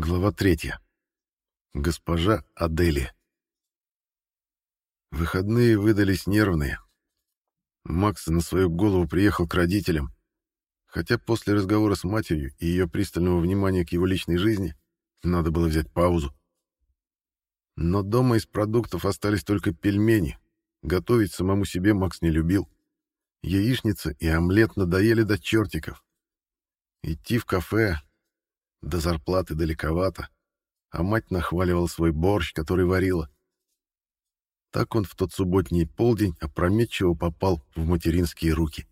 Глава третья. Госпожа Адели. Выходные выдались нервные. Макс на свою голову приехал к родителям, хотя после разговора с матерью и ее пристального внимания к его личной жизни надо было взять паузу. Но дома из продуктов остались только пельмени. Готовить самому себе Макс не любил. Яичница и омлет надоели до чертиков. Идти в кафе до зарплаты далековато, а мать нахваливала свой борщ, который варила. Так он в тот субботний полдень опрометчиво попал в материнские руки.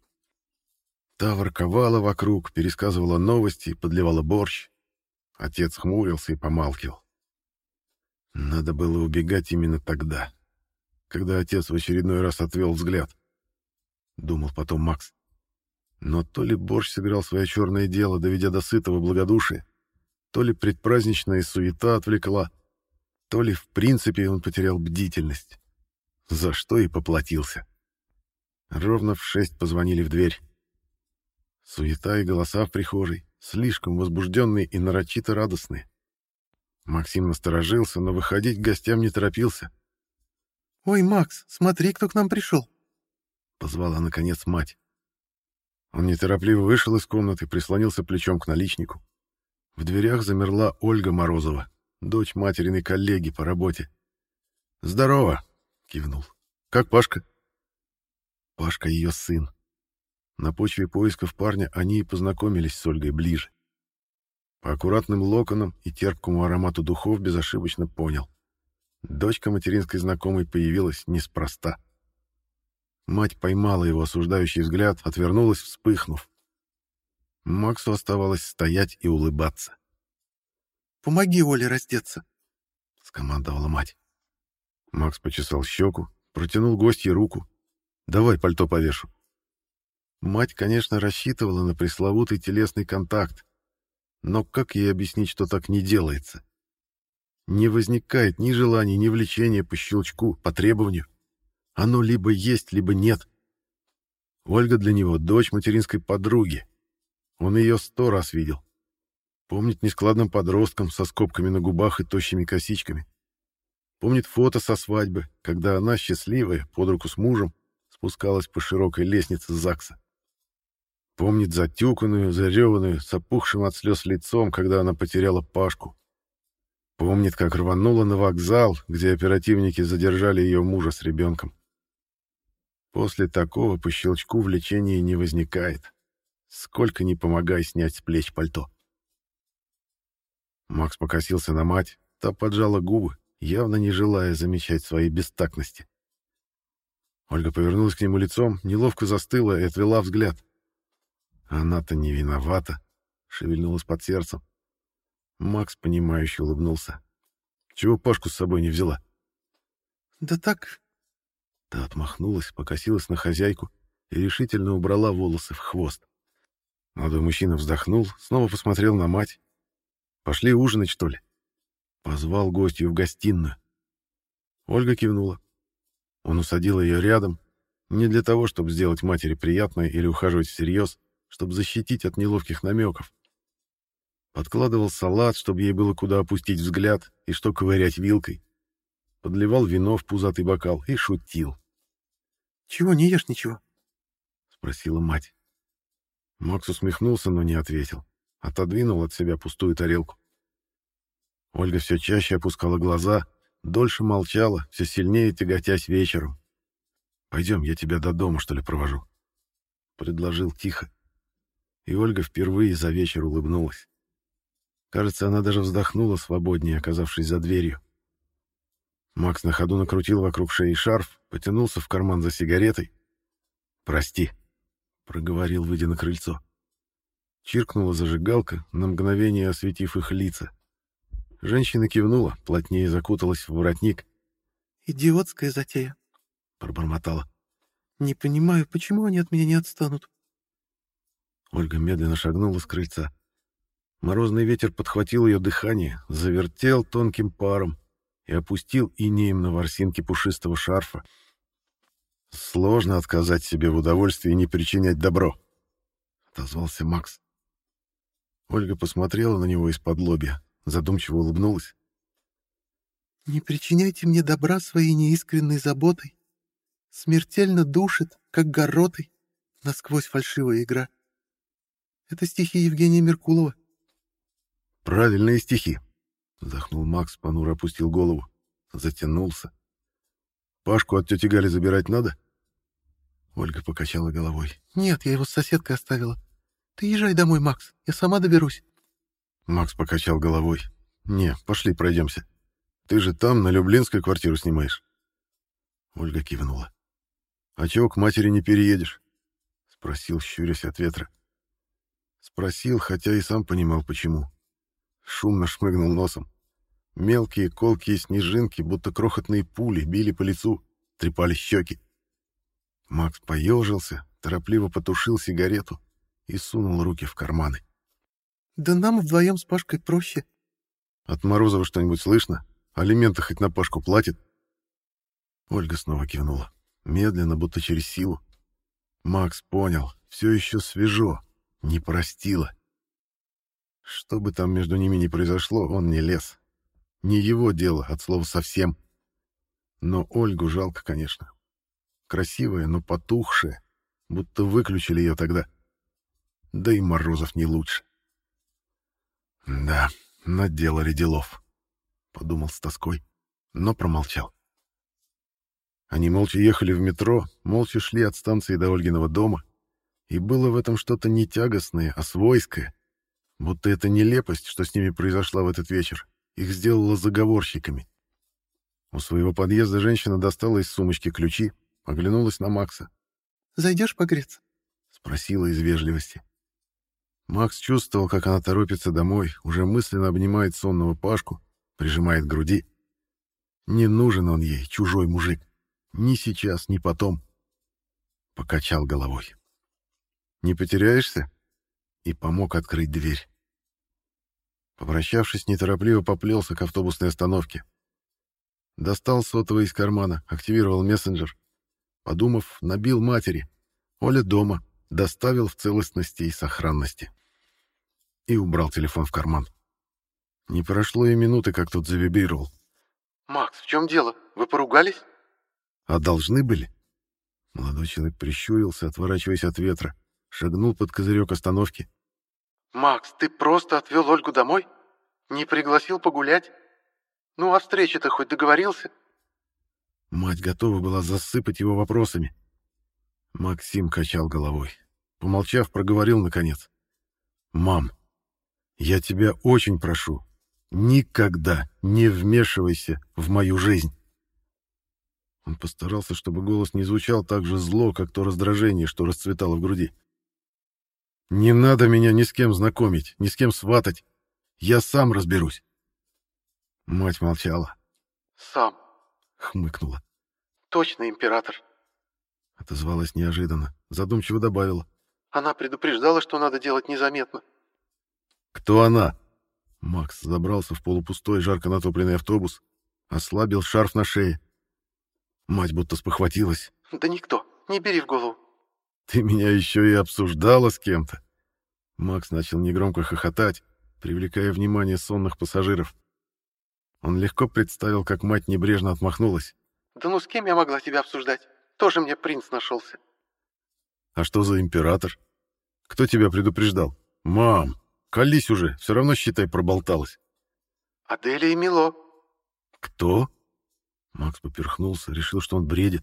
Та ворковала вокруг, пересказывала новости, подливала борщ. Отец хмурился и помалкивал. Надо было убегать именно тогда, когда отец в очередной раз отвел взгляд. Думал потом Макс. Но то ли борщ сыграл свое черное дело, доведя до сытого благодушия, то ли предпраздничная суета отвлекла, то ли в принципе он потерял бдительность, за что и поплатился. Ровно в шесть позвонили в дверь. Суета и голоса в прихожей, слишком возбужденные и нарочито радостные. Максим насторожился, но выходить к гостям не торопился. «Ой, Макс, смотри, кто к нам пришел!» — позвала, наконец, мать. Он неторопливо вышел из комнаты, прислонился плечом к наличнику. В дверях замерла Ольга Морозова, дочь материной коллеги по работе. «Здорово!» — кивнул. «Как Пашка?» Пашка — ее сын. На почве поисков парня они и познакомились с Ольгой ближе. По аккуратным локонам и терпкому аромату духов безошибочно понял. Дочка материнской знакомой появилась неспроста. Мать поймала его осуждающий взгляд, отвернулась, вспыхнув. Максу оставалось стоять и улыбаться. «Помоги Оле раздеться», — скомандовала мать. Макс почесал щеку, протянул гостье руку. «Давай пальто повешу». Мать, конечно, рассчитывала на пресловутый телесный контакт, но как ей объяснить, что так не делается? Не возникает ни желания, ни влечения по щелчку, по требованию. Оно либо есть, либо нет. Ольга для него — дочь материнской подруги, он ее сто раз видел. Помнит нескладным подростком со скобками на губах и тощими косичками. Помнит фото со свадьбы, когда она, счастливая, под руку с мужем, спускалась по широкой лестнице ЗАГСа. Помнит затюканную, зареванную, с опухшим от слез лицом, когда она потеряла Пашку. Помнит, как рванула на вокзал, где оперативники задержали ее мужа с ребенком. После такого по щелчку влечения не возникает. Сколько ни помогай снять с плеч пальто. Макс покосился на мать, та поджала губы, явно не желая замечать своей бестактности. Ольга повернулась к нему лицом, неловко застыла и отвела взгляд. Она-то не виновата, шевельнулась под сердцем. Макс, понимающе улыбнулся. Чего Пашку с собой не взяла? Да так. Та отмахнулась, покосилась на хозяйку и решительно убрала волосы в хвост. Молодой мужчина вздохнул, снова посмотрел на мать. «Пошли ужинать, что ли?» Позвал гостью в гостиную. Ольга кивнула. Он усадил ее рядом, не для того, чтобы сделать матери приятное или ухаживать всерьез, чтобы защитить от неловких намеков. Подкладывал салат, чтобы ей было куда опустить взгляд и что ковырять вилкой. Подливал вино в пузатый бокал и шутил. «Чего не ешь ничего?» — спросила мать. Макс усмехнулся, но не ответил. Отодвинул от себя пустую тарелку. Ольга все чаще опускала глаза, дольше молчала, все сильнее тяготясь вечером. «Пойдем, я тебя до дома, что ли, провожу?» Предложил тихо. И Ольга впервые за вечер улыбнулась. Кажется, она даже вздохнула свободнее, оказавшись за дверью. Макс на ходу накрутил вокруг шеи шарф, потянулся в карман за сигаретой. «Прости», проговорил, выйдя на крыльцо. Чиркнула зажигалка, на мгновение осветив их лица. Женщина кивнула, плотнее закуталась в воротник. «Идиотская затея», — пробормотала. «Не понимаю, почему они от меня не отстанут?» Ольга медленно шагнула с крыльца. Морозный ветер подхватил ее дыхание, завертел тонким паром и опустил инеем на ворсинки пушистого шарфа. Сложно отказать себе в удовольствии не причинять добро, отозвался Макс. Ольга посмотрела на него из-под лобья, задумчиво улыбнулась. «Не причиняйте мне добра своей неискренной заботой. Смертельно душит, как горотой, насквозь фальшивая игра. Это стихи Евгения Меркулова». «Правильные стихи», — вздохнул Макс, понуро опустил голову, затянулся. «Пашку от тети Гали забирать надо?» Ольга покачала головой. «Нет, я его с соседкой оставила. Ты езжай домой, Макс, я сама доберусь». Макс покачал головой. «Не, пошли пройдемся. Ты же там, на Люблинской квартиру снимаешь». Ольга кивнула. «А чего к матери не переедешь?» Спросил, щурясь от ветра. Спросил, хотя и сам понимал, почему. Шумно шмыгнул носом. Мелкие колкие снежинки, будто крохотные пули, били по лицу, трепали щеки. Макс поежился, торопливо потушил сигарету и сунул руки в карманы. «Да нам вдвоем с Пашкой проще». «От Морозова что-нибудь слышно? Алименты хоть на Пашку платит?» Ольга снова кивнула, медленно, будто через силу. Макс понял, все еще свежо, не простила. Что бы там между ними ни произошло, он не лез. Не его дело, от слова совсем. Но Ольгу жалко, конечно. Красивая, но потухшая, будто выключили ее тогда. Да и Морозов не лучше. Да, наделали делов, подумал с тоской, но промолчал. Они молча ехали в метро, молча шли от станции до Ольгиного дома, и было в этом что-то не тягостное, а свойское, будто эта нелепость, что с ними произошла в этот вечер, их сделала заговорщиками. У своего подъезда женщина достала из сумочки ключи, оглянулась на Макса. «Зайдешь погреться?» — спросила из вежливости. Макс чувствовал, как она торопится домой, уже мысленно обнимает сонного Пашку, прижимает к груди. Не нужен он ей, чужой мужик. Ни сейчас, ни потом. Покачал головой. «Не потеряешься?» И помог открыть дверь. Попрощавшись, неторопливо поплелся к автобусной остановке. Достал сотовый из кармана, активировал мессенджер. Подумав, набил матери. Оля дома, доставил в целостности и сохранности. И убрал телефон в карман. Не прошло и минуты, как тот завибрировал. «Макс, в чем дело? Вы поругались?» «А должны были?» Молодой человек прищурился, отворачиваясь от ветра, шагнул под козырек остановки. «Макс, ты просто отвел Ольгу домой? Не пригласил погулять? Ну, а встрече-то хоть договорился?» Мать готова была засыпать его вопросами. Максим качал головой. Помолчав, проговорил наконец. «Мам, я тебя очень прошу, никогда не вмешивайся в мою жизнь». Он постарался, чтобы голос не звучал так же зло, как то раздражение, что расцветало в груди. «Не надо меня ни с кем знакомить, ни с кем сватать. Я сам разберусь». Мать молчала. «Сам», — хмыкнула. «Точно император», — отозвалась неожиданно, задумчиво добавила. «Она предупреждала, что надо делать незаметно». «Кто она?» Макс забрался в полупустой, жарко натопленный автобус, ослабил шарф на шее. Мать будто спохватилась. «Да никто, не бери в голову». «Ты меня еще и обсуждала с кем-то?» Макс начал негромко хохотать, привлекая внимание сонных пассажиров. Он легко представил, как мать небрежно отмахнулась. «Да ну с кем я могла тебя обсуждать? Тоже мне принц нашелся». «А что за император? Кто тебя предупреждал? Мам, колись уже, все равно, считай, проболталась». «Аделия Мило». «Кто?» Макс поперхнулся, решил, что он бредит.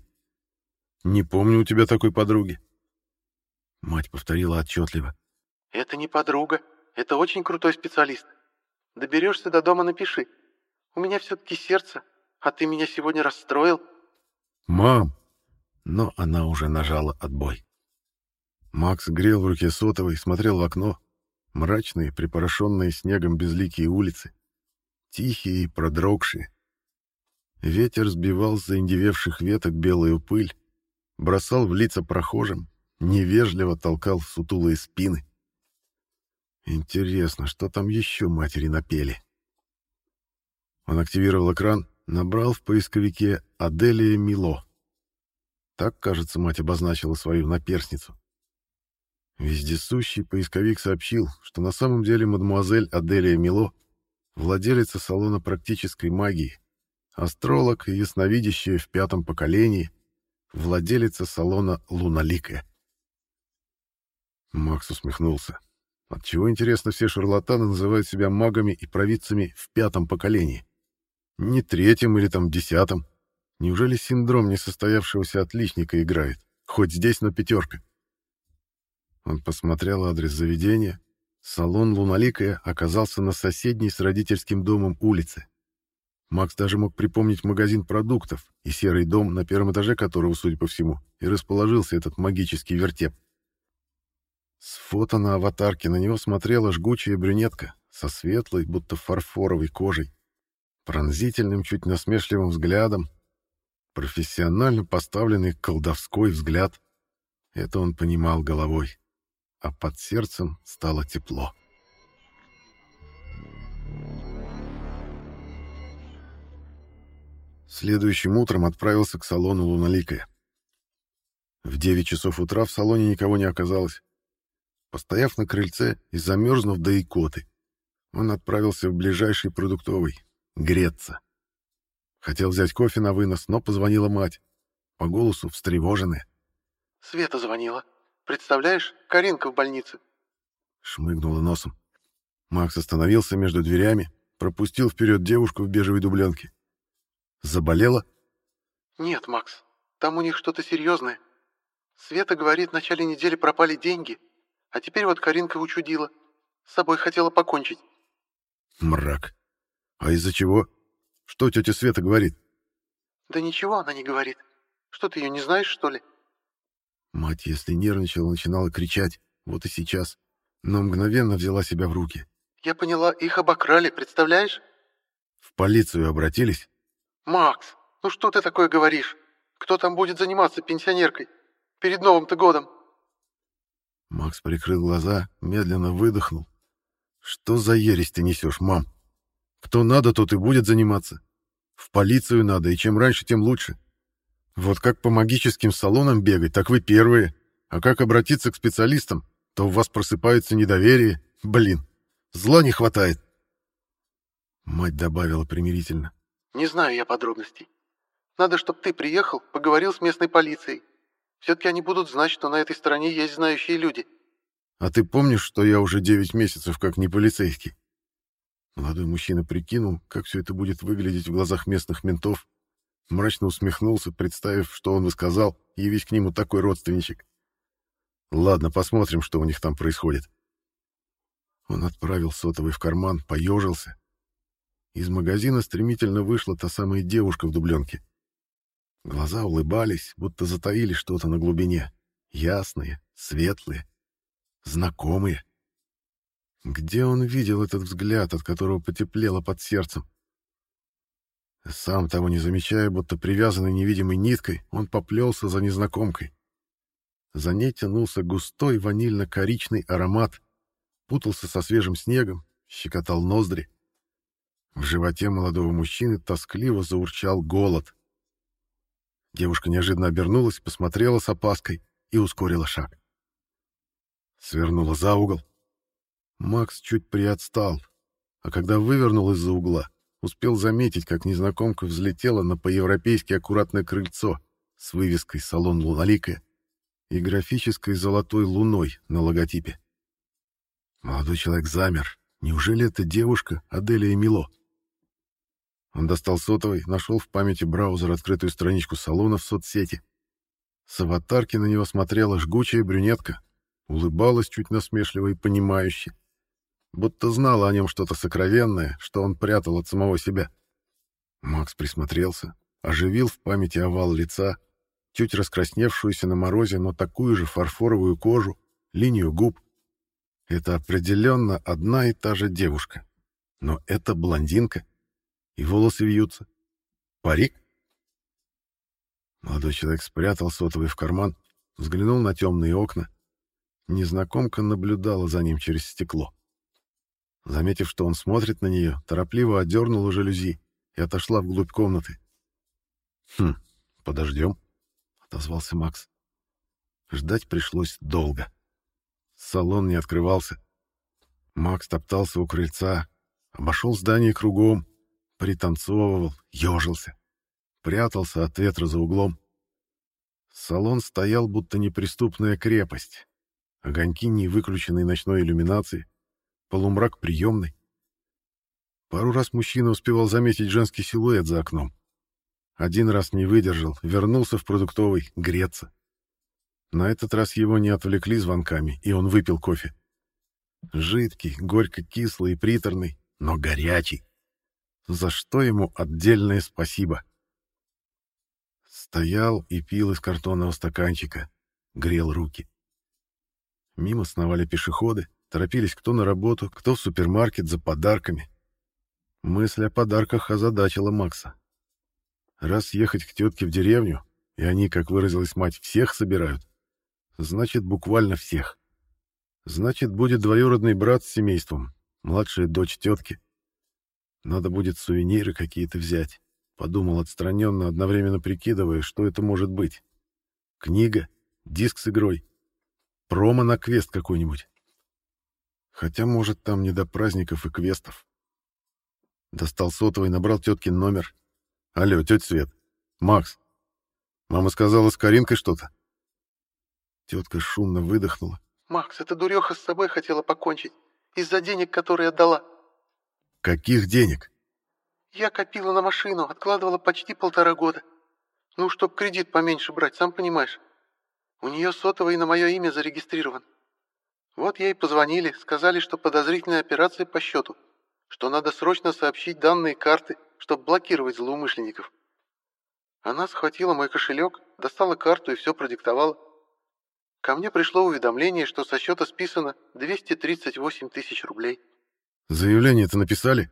«Не помню у тебя такой подруги». Мать повторила отчетливо. «Это не подруга, это очень крутой специалист. Доберешься до дома, напиши. У меня все-таки сердце, а ты меня сегодня расстроил». «Мам!» Но она уже нажала отбой. Макс грел в руке сотовый, смотрел в окно. Мрачные, припорошенные снегом безликие улицы. Тихие и продрогшие. Ветер сбивал с заиндевевших веток белую пыль, бросал в лица прохожим, невежливо толкал в сутулые спины. Интересно, что там еще матери напели? Он активировал экран, набрал в поисковике «Аделия Мило». Так, кажется, мать обозначила свою наперсницу. Вездесущий поисковик сообщил, что на самом деле мадемуазель Аделия Мило владелица салона практической магии, астролог и ясновидящая в пятом поколении, владелица салона «Луналикая». Макс усмехнулся. Отчего, интересно, все шарлатаны называют себя магами и провидцами в пятом поколении? Не третьем или там десятом. Неужели синдром несостоявшегося отличника играет? Хоть здесь, но пятерка. Он посмотрел адрес заведения. Салон «Луналикая» оказался на соседней с родительским домом улице. Макс даже мог припомнить магазин продуктов и серый дом, на первом этаже которого, судя по всему, и расположился этот магический вертеп. С фото на аватарке на него смотрела жгучая брюнетка со светлой, будто фарфоровой кожей, пронзительным, чуть насмешливым взглядом, профессионально поставленный колдовской взгляд. Это он понимал головой, а под сердцем стало тепло. Следующим утром отправился к салону «Луналикая». В 9 часов утра в салоне никого не оказалось. Постояв на крыльце и замерзнув до икоты, он отправился в ближайший продуктовый, греться. Хотел взять кофе на вынос, но позвонила мать. По голосу встревоженная. «Света звонила. Представляешь, Каринка в больнице». Шмыгнула носом. Макс остановился между дверями, пропустил вперед девушку в бежевой дубленке. Заболела? «Нет, Макс, там у них что-то серьезное. Света говорит, в начале недели пропали деньги, а теперь вот Каринка учудила. С собой хотела покончить. Мрак. А из-за чего? Что тетя Света говорит? Да ничего она не говорит. Что ты ее не знаешь, что ли? Мать, если нервничала, начинала кричать. Вот и сейчас. Но мгновенно взяла себя в руки. Я поняла, их обокрали, представляешь? В полицию обратились? Макс, ну что ты такое говоришь? Кто там будет заниматься пенсионеркой? Перед Новым-то годом. Макс прикрыл глаза, медленно выдохнул. «Что за ересь ты несешь, мам? Кто надо, тот и будет заниматься. В полицию надо, и чем раньше, тем лучше. Вот как по магическим салонам бегать, так вы первые. А как обратиться к специалистам, то у вас просыпается недоверие. Блин, зла не хватает». Мать добавила примирительно. «Не знаю я подробностей. Надо, чтобы ты приехал, поговорил с местной полицией. Все-таки они будут знать, что на этой стороне есть знающие люди. А ты помнишь, что я уже девять месяцев как не полицейский? Молодой мужчина прикинул, как все это будет выглядеть в глазах местных ментов, мрачно усмехнулся, представив, что он и сказал, явись к нему такой родственничек. Ладно, посмотрим, что у них там происходит. Он отправил сотовый в карман, поежился. Из магазина стремительно вышла та самая девушка в дубленке. Глаза улыбались, будто затаили что-то на глубине. Ясные, светлые, знакомые. Где он видел этот взгляд, от которого потеплело под сердцем? Сам того не замечая, будто привязанный невидимой ниткой, он поплелся за незнакомкой. За ней тянулся густой ванильно-коричный аромат, путался со свежим снегом, щекотал ноздри. В животе молодого мужчины тоскливо заурчал голод. Девушка неожиданно обернулась, посмотрела с опаской и ускорила шаг. Свернула за угол. Макс чуть приотстал, а когда вывернул из-за угла, успел заметить, как незнакомка взлетела на по-европейски аккуратное крыльцо с вывеской «Салон Луналикая» и графической золотой луной на логотипе. Молодой человек замер. Неужели это девушка Аделия Мило? Он достал сотовый, нашел в памяти браузер открытую страничку салона в соцсети. С аватарки на него смотрела жгучая брюнетка, улыбалась чуть насмешливо и понимающе, будто знала о нем что-то сокровенное, что он прятал от самого себя. Макс присмотрелся, оживил в памяти овал лица, чуть раскрасневшуюся на морозе, но такую же фарфоровую кожу, линию губ. Это определенно одна и та же девушка. Но это блондинка — и волосы вьются. Парик? Молодой человек спрятал сотовый в карман, взглянул на темные окна. Незнакомка наблюдала за ним через стекло. Заметив, что он смотрит на нее, торопливо отдернула жалюзи и отошла вглубь комнаты. «Хм, подождем», — отозвался Макс. Ждать пришлось долго. Салон не открывался. Макс топтался у крыльца, Обошел здание кругом, пританцовывал, ежился, прятался от ветра за углом. Салон стоял, будто неприступная крепость. Огоньки невыключенной ночной иллюминации, полумрак приемной. Пару раз мужчина успевал заметить женский силуэт за окном. Один раз не выдержал, вернулся в продуктовый, греться. На этот раз его не отвлекли звонками, и он выпил кофе. Жидкий, горько-кислый и приторный, но горячий. За что ему отдельное спасибо. Стоял и пил из картонного стаканчика, грел руки. Мимо сновали пешеходы, торопились кто на работу, кто в супермаркет за подарками. Мысль о подарках озадачила Макса. Раз ехать к тетке в деревню, и они, как выразилась мать, всех собирают, значит, буквально всех. Значит, будет двоюродный брат с семейством, младшая дочь тетки. Надо будет сувениры какие-то взять. Подумал отстраненно, одновременно прикидывая, что это может быть. Книга, диск с игрой, промо на квест какой-нибудь. Хотя, может, там не до праздников и квестов. Достал сотовый, набрал теткин номер. Алло, тетя Свет. Макс. Мама сказала, с Каринкой что-то. Тетка шумно выдохнула. «Макс, эта дуреха с собой хотела покончить. Из-за денег, которые отдала». «Каких денег?» «Я копила на машину, откладывала почти полтора года. Ну, чтоб кредит поменьше брать, сам понимаешь. У нее сотовый на мое имя зарегистрирован. Вот ей позвонили, сказали, что подозрительная операция по счету, что надо срочно сообщить данные карты, чтобы блокировать злоумышленников. Она схватила мой кошелек, достала карту и все продиктовала. Ко мне пришло уведомление, что со счета списано 238 тысяч рублей. Заявление-то написали?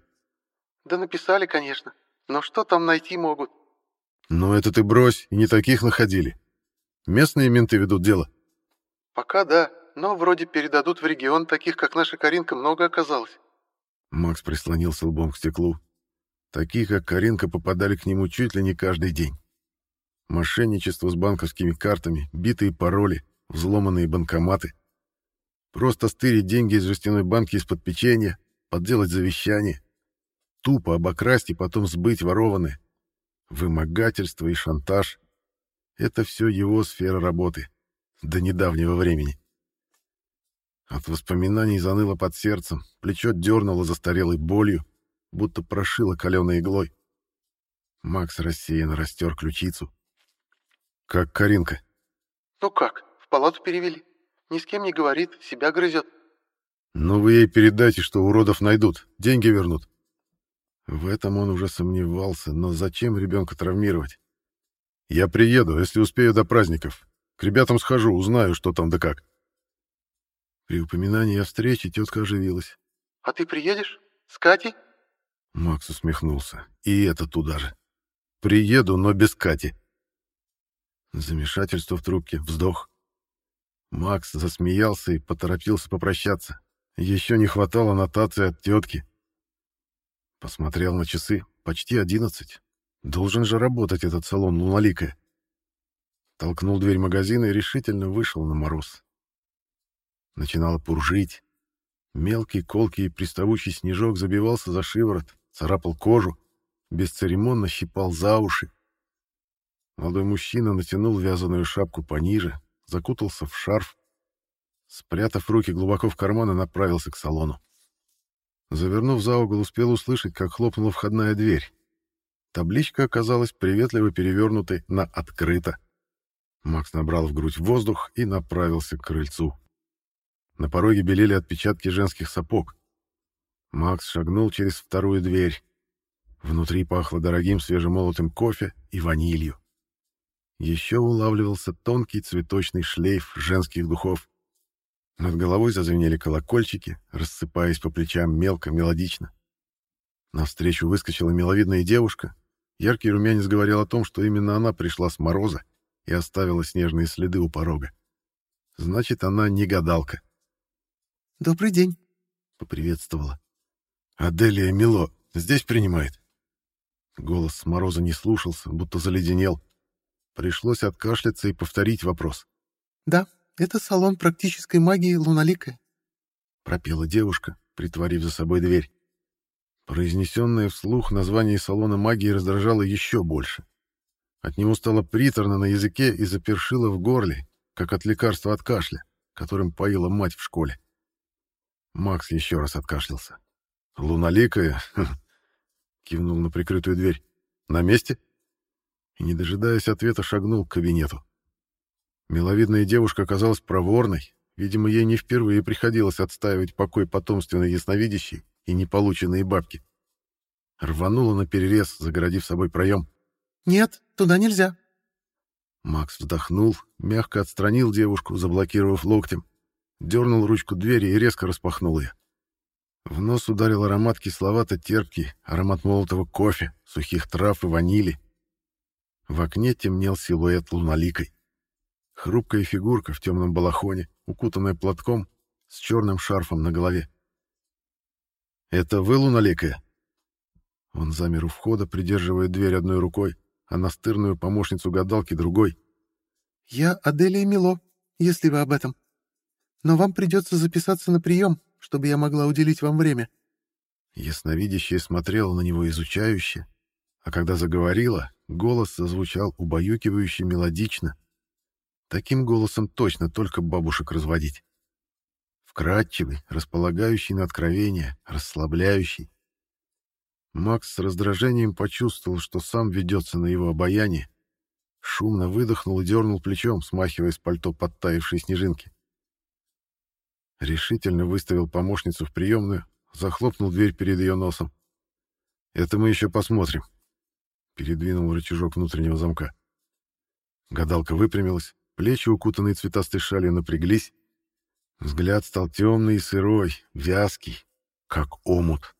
Да написали, конечно. Но что там найти могут? Ну это ты брось, и не таких находили. Местные менты ведут дело? Пока да, но вроде передадут в регион, таких как наша Каринка много оказалось. Макс прислонился лбом к стеклу. Такие, как Каринка, попадали к нему чуть ли не каждый день. Мошенничество с банковскими картами, битые пароли, взломанные банкоматы. Просто стырить деньги из жестяной банки из-под печенья, подделать завещание. Тупо обокрасть и потом сбыть ворованное. Вымогательство и шантаж — это все его сфера работы. До недавнего времени. От воспоминаний заныло под сердцем, плечо дернуло застарелой болью, будто прошило каленой иглой. Макс рассеянно растер ключицу. «Как Каринка?» «Ну как, в палату перевели. Ни с кем не говорит, себя грызет». «Ну вы ей передайте, что уродов найдут, деньги вернут». В этом он уже сомневался, но зачем ребенка травмировать? «Я приеду, если успею до праздников. К ребятам схожу, узнаю, что там да как». При упоминании о встрече тетка оживилась. «А ты приедешь? С Катей?» Макс усмехнулся. «И это туда же. Приеду, но без Кати». Замешательство в трубке, вздох. Макс засмеялся и поторопился попрощаться. Еще не хватало нотации от тетки. Посмотрел на часы. Почти одиннадцать. Должен же работать этот салон луналикая. Толкнул дверь магазина и решительно вышел на мороз. Начинало пуржить. Мелкий, колкий и приставучий снежок забивался за шиворот, царапал кожу, бесцеремонно щипал за уши. Молодой мужчина натянул вязаную шапку пониже, закутался в шарф, спрятав руки глубоко в карманы, направился к салону. Завернув за угол, успел услышать, как хлопнула входная дверь. Табличка оказалась приветливо перевернутой на «открыто». Макс набрал в грудь воздух и направился к крыльцу. На пороге белели отпечатки женских сапог. Макс шагнул через вторую дверь. Внутри пахло дорогим свежемолотым кофе и ванилью. Еще улавливался тонкий цветочный шлейф женских духов. Над головой зазвенели колокольчики, рассыпаясь по плечам мелко, мелодично. Навстречу выскочила миловидная девушка. Яркий румянец говорил о том, что именно она пришла с мороза и оставила снежные следы у порога. Значит, она не гадалка. «Добрый день», — поприветствовала. «Аделия Мило здесь принимает?» Голос с мороза не слушался, будто заледенел. Пришлось откашляться и повторить вопрос. «Да, это салон практической магии Луналикая», — пропела девушка, притворив за собой дверь. Произнесенное вслух название салона магии раздражало еще больше. От него стало приторно на языке и запершило в горле, как от лекарства от кашля, которым поила мать в школе. Макс еще раз откашлялся. «Луналикая?» — кивнул на прикрытую дверь. «На месте?» И, не дожидаясь ответа, шагнул к кабинету. Миловидная девушка оказалась проворной. Видимо, ей не впервые приходилось отстаивать покой потомственной ясновидящей и неполученные бабки. Рванула на перерез, загородив собой проем. «Нет, туда нельзя». Макс вздохнул, мягко отстранил девушку, заблокировав локтем, дернул ручку двери и резко распахнул ее. В нос ударил аромат кисловато-терпкий, аромат молотого кофе, сухих трав и ванили. В окне темнел силуэт луналикой. Хрупкая фигурка в темном балахоне, укутанная платком, с черным шарфом на голове. «Это вы, луналикая?» Он замер у входа, придерживая дверь одной рукой, а настырную помощницу гадалки другой. «Я Аделия Мило, если вы об этом. Но вам придется записаться на прием, чтобы я могла уделить вам время». Ясновидящая смотрела на него изучающе, а когда заговорила, голос зазвучал убаюкивающе мелодично. Таким голосом точно только бабушек разводить. Вкрадчивый, располагающий на откровение, расслабляющий. Макс с раздражением почувствовал, что сам ведется на его обаяние. Шумно выдохнул и дернул плечом, смахивая с пальто подтаявшие снежинки. Решительно выставил помощницу в приемную, захлопнул дверь перед ее носом. «Это мы еще посмотрим», — передвинул рычажок внутреннего замка. Гадалка выпрямилась, плечи, укутанные цветастой шалью, напряглись. Взгляд стал темный и сырой, вязкий, как омут.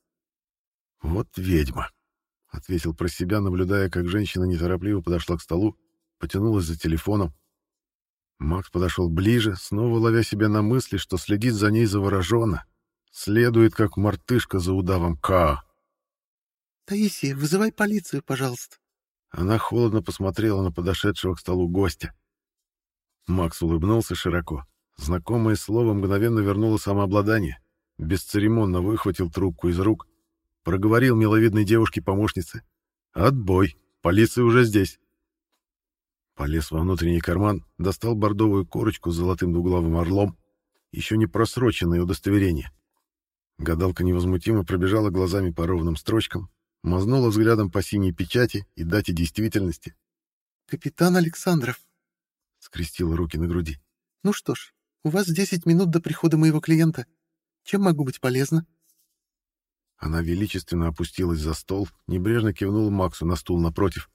«Вот ведьма», — ответил про себя, наблюдая, как женщина неторопливо подошла к столу, потянулась за телефоном, Макс подошел ближе, снова ловя себя на мысли, что следит за ней завороженно. Следует, как мартышка за удавом Ка. «Таисия, вызывай полицию, пожалуйста». Она холодно посмотрела на подошедшего к столу гостя. Макс улыбнулся широко. Знакомое слово мгновенно вернуло самообладание. Бесцеремонно выхватил трубку из рук. Проговорил миловидной девушке-помощнице. «Отбой. Полиция уже здесь». Полез во внутренний карман, достал бордовую корочку с золотым двуглавым орлом, еще не просроченное удостоверение. Гадалка невозмутимо пробежала глазами по ровным строчкам, мазнула взглядом по синей печати и дате действительности. «Капитан Александров», — скрестила руки на груди. «Ну что ж, у вас 10 минут до прихода моего клиента. Чем могу быть полезна?» Она величественно опустилась за стол, небрежно кивнула Максу на стул напротив.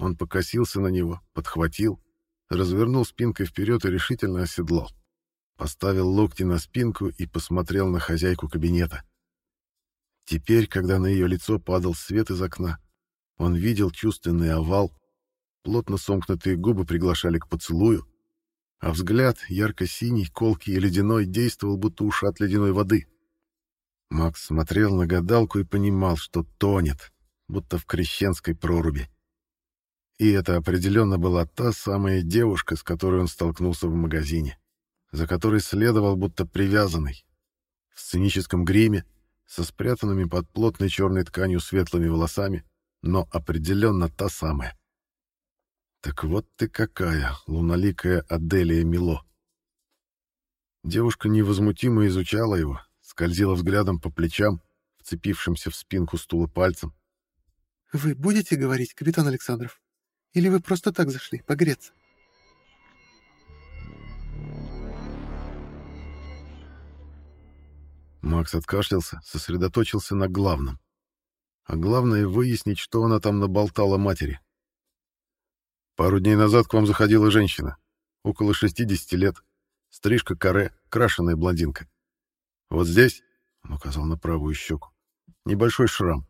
Он покосился на него, подхватил, развернул спинкой вперед и решительно оседлал. Поставил локти на спинку и посмотрел на хозяйку кабинета. Теперь, когда на ее лицо падал свет из окна, он видел чувственный овал, плотно сомкнутые губы приглашали к поцелую, а взгляд, ярко-синий, колкий и ледяной, действовал, будто ушат ледяной воды. Макс смотрел на гадалку и понимал, что тонет, будто в крещенской проруби. И это определенно была та самая девушка, с которой он столкнулся в магазине, за которой следовал будто привязанный, в сценическом гриме, со спрятанными под плотной черной тканью светлыми волосами, но определенно та самая. Так вот ты какая, луналикая Аделия Мило. Девушка невозмутимо изучала его, скользила взглядом по плечам, вцепившимся в спинку стула пальцем. «Вы будете говорить, капитан Александров?» Или вы просто так зашли, погреться?» Макс откашлялся, сосредоточился на главном. А главное — выяснить, что она там наболтала матери. Пару дней назад к вам заходила женщина, около 60 лет, стрижка каре, крашеная блондинка. Вот здесь, — он указал на правую щеку, — небольшой шрам.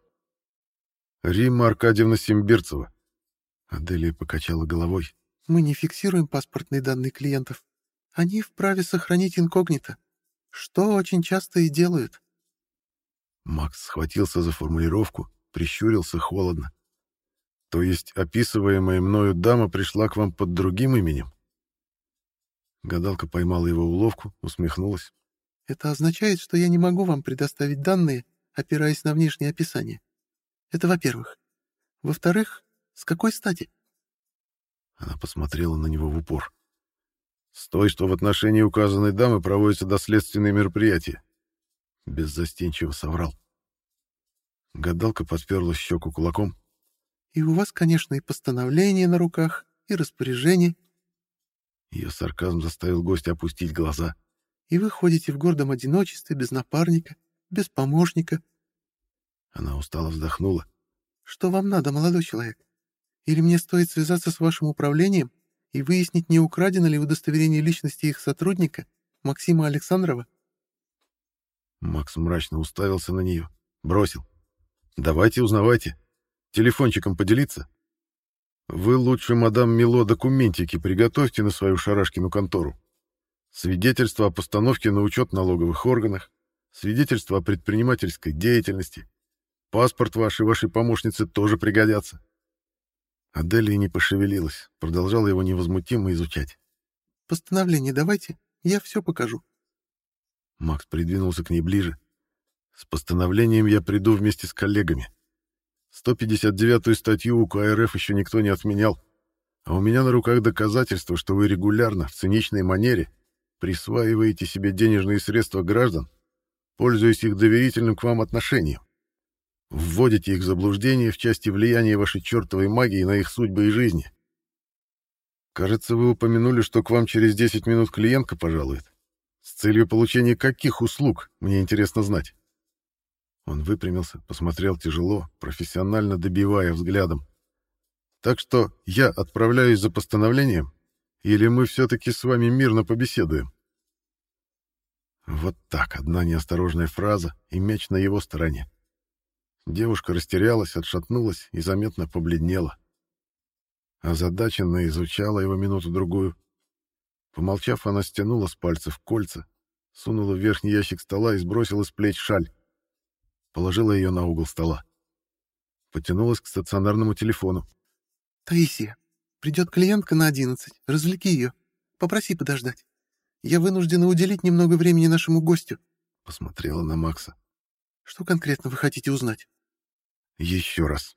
Римма Аркадьевна Симбирцева, Аделия покачала головой. «Мы не фиксируем паспортные данные клиентов. Они вправе сохранить инкогнито, что очень часто и делают». Макс схватился за формулировку, прищурился холодно. «То есть описываемая мною дама пришла к вам под другим именем?» Гадалка поймала его уловку, усмехнулась. «Это означает, что я не могу вам предоставить данные опираясь на внешнее описание. Это во-первых. Во-вторых, с какой стати? Она посмотрела на него в упор. С той, что в отношении указанной дамы проводятся доследственные мероприятия. Беззастенчиво соврал. Гадалка подперла щеку кулаком. И у вас, конечно, и постановление на руках, и распоряжение. Ее сарказм заставил гостя опустить глаза. И вы ходите в гордом одиночестве, без напарника, без помощника. Она устало вздохнула. Что вам надо, молодой человек? Или мне стоит связаться с вашим управлением и выяснить, не украдено ли удостоверение личности их сотрудника, Максима Александрова? Макс мрачно уставился на нее. Бросил. «Давайте узнавайте. Телефончиком поделиться. Вы лучше, мадам Мило, документики приготовьте на свою шарашкину контору. Свидетельство о постановке на учет налоговых органах, свидетельство о предпринимательской деятельности. Паспорт вашей вашей помощницы тоже пригодятся. Аделия не пошевелилась, продолжала его невозмутимо изучать. «Постановление давайте, я все покажу». Макс придвинулся к ней ближе. «С постановлением я приду вместе с коллегами. 159-ю статью УК РФ еще никто не отменял, а у меня на руках доказательства, что вы регулярно, в циничной манере, присваиваете себе денежные средства граждан, пользуясь их доверительным к вам отношением. Вводите их в заблуждение в части влияния вашей чертовой магии на их судьбы и жизни. Кажется, вы упомянули, что к вам через 10 минут клиентка пожалует. С целью получения каких услуг, мне интересно знать. Он выпрямился, посмотрел тяжело, профессионально добивая взглядом. Так что я отправляюсь за постановлением, или мы все-таки с вами мирно побеседуем? Вот так, одна неосторожная фраза, и мяч на его стороне. Девушка растерялась, отшатнулась и заметно побледнела. Озадаченно изучала его минуту-другую. Помолчав, она стянула с пальцев кольца, сунула в верхний ящик стола и сбросила с плеч шаль. Положила ее на угол стола. Потянулась к стационарному телефону. «Таисия, придет клиентка на одиннадцать. Развлеки ее. Попроси подождать. Я вынуждена уделить немного времени нашему гостю». Посмотрела на Макса. Что конкретно вы хотите узнать? Еще раз.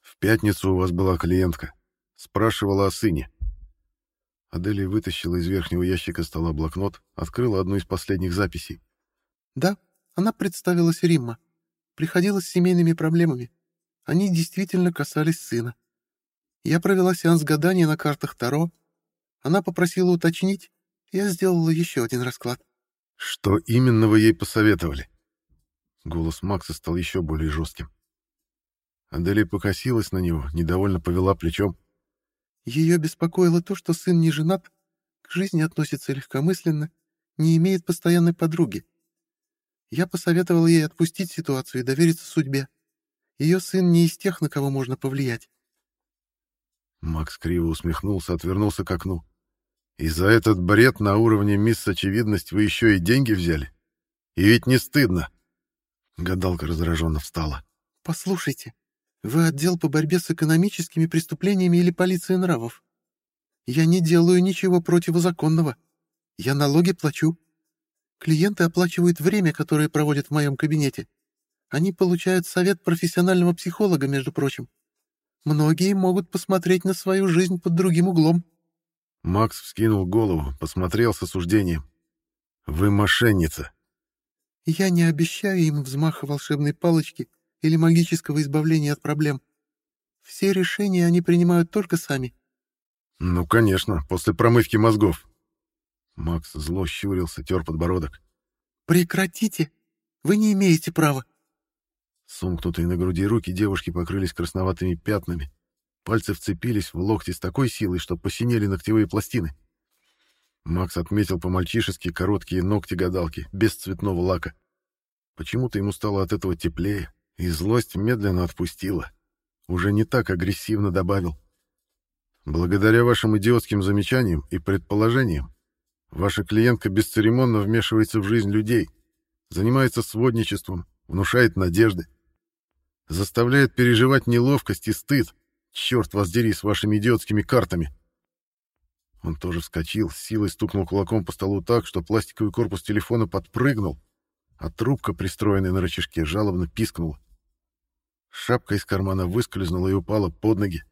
В пятницу у вас была клиентка. Спрашивала о сыне. Аделия вытащила из верхнего ящика стола блокнот, открыла одну из последних записей. Да, она представилась Римма. Приходила с семейными проблемами. Они действительно касались сына. Я провела сеанс гадания на картах Таро. Она попросила уточнить. Я сделала еще один расклад. Что именно вы ей посоветовали? Голос Макса стал еще более жестким. Аделия покосилась на него, недовольно повела плечом. Ее беспокоило то, что сын не женат, к жизни относится легкомысленно, не имеет постоянной подруги. Я посоветовал ей отпустить ситуацию и довериться судьбе. Ее сын не из тех, на кого можно повлиять. Макс криво усмехнулся, отвернулся к окну. «И за этот бред на уровне мисс Очевидность вы еще и деньги взяли? И ведь не стыдно!» Гадалка раздраженно встала. «Послушайте, вы отдел по борьбе с экономическими преступлениями или полиция нравов? Я не делаю ничего противозаконного. Я налоги плачу. Клиенты оплачивают время, которое проводят в моем кабинете. Они получают совет профессионального психолога, между прочим. Многие могут посмотреть на свою жизнь под другим углом». Макс вскинул голову, посмотрел с осуждением. «Вы мошенница!» Я не обещаю им взмаха волшебной палочки или магического избавления от проблем. Все решения они принимают только сами. Ну, конечно, после промывки мозгов. Макс зло щурился, тер подбородок. Прекратите! Вы не имеете права. Сумкнутые на груди руки девушки покрылись красноватыми пятнами. Пальцы вцепились в локти с такой силой, что посинели ногтевые пластины. Макс отметил по-мальчишески короткие ногти гадалки, без цветного лака. Почему-то ему стало от этого теплее, и злость медленно отпустила. Уже не так агрессивно добавил. «Благодаря вашим идиотским замечаниям и предположениям, ваша клиентка бесцеремонно вмешивается в жизнь людей, занимается сводничеством, внушает надежды, заставляет переживать неловкость и стыд. Черт вас дери с вашими идиотскими картами!» Он тоже вскочил, с силой стукнул кулаком по столу так, что пластиковый корпус телефона подпрыгнул, а трубка, пристроенная на рычажке, жалобно пискнула. Шапка из кармана выскользнула и упала под ноги.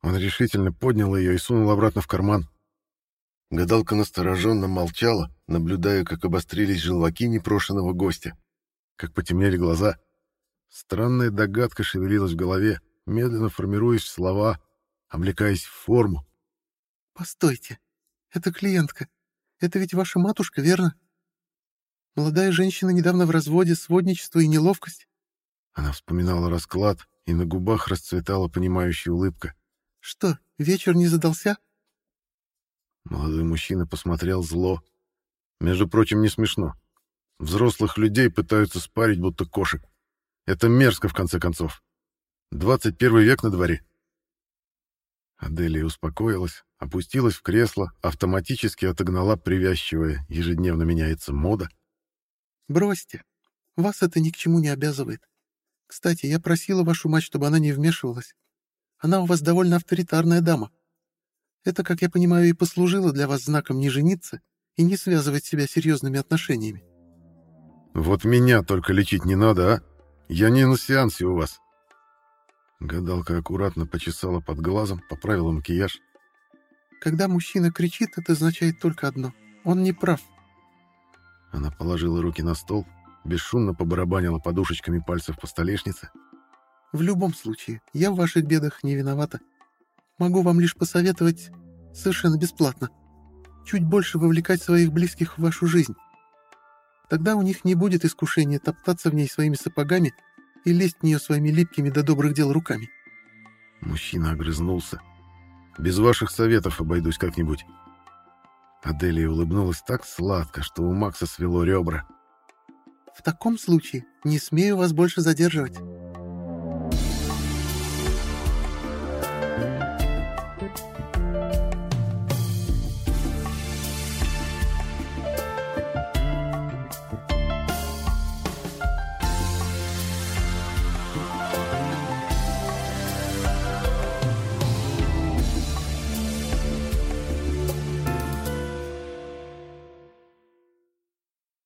Он решительно поднял ее и сунул обратно в карман. Гадалка настороженно молчала, наблюдая, как обострились желваки непрошенного гостя, как потемнели глаза. Странная догадка шевелилась в голове, медленно формируясь в слова, облекаясь в форму. «Постойте, это клиентка. Это ведь ваша матушка, верно? Молодая женщина недавно в разводе, сводничество и неловкость. Она вспоминала расклад, и на губах расцветала понимающая улыбка. «Что, вечер не задался?» Молодой мужчина посмотрел зло. Между прочим, не смешно. Взрослых людей пытаются спарить, будто кошек. Это мерзко, в конце концов. 21 век на дворе. Аделия успокоилась, опустилась в кресло, автоматически отогнала привязчивая, ежедневно меняется мода. «Бросьте. Вас это ни к чему не обязывает. Кстати, я просила вашу мать, чтобы она не вмешивалась. Она у вас довольно авторитарная дама. Это, как я понимаю, и послужило для вас знаком не жениться и не связывать себя серьезными отношениями. Вот меня только лечить не надо, а? Я не на сеансе у вас. Гадалка аккуратно почесала под глазом, поправила макияж. Когда мужчина кричит, это означает только одно. Он не прав. Она положила руки на стол, бесшумно побарабанила подушечками пальцев по столешнице. «В любом случае, я в ваших бедах не виновата. Могу вам лишь посоветовать совершенно бесплатно. Чуть больше вовлекать своих близких в вашу жизнь. Тогда у них не будет искушения топтаться в ней своими сапогами и лезть в нее своими липкими до добрых дел руками». Мужчина огрызнулся. «Без ваших советов обойдусь как-нибудь». Аделия улыбнулась так сладко, что у Макса свело ребра. В таком случае не смею вас больше задерживать.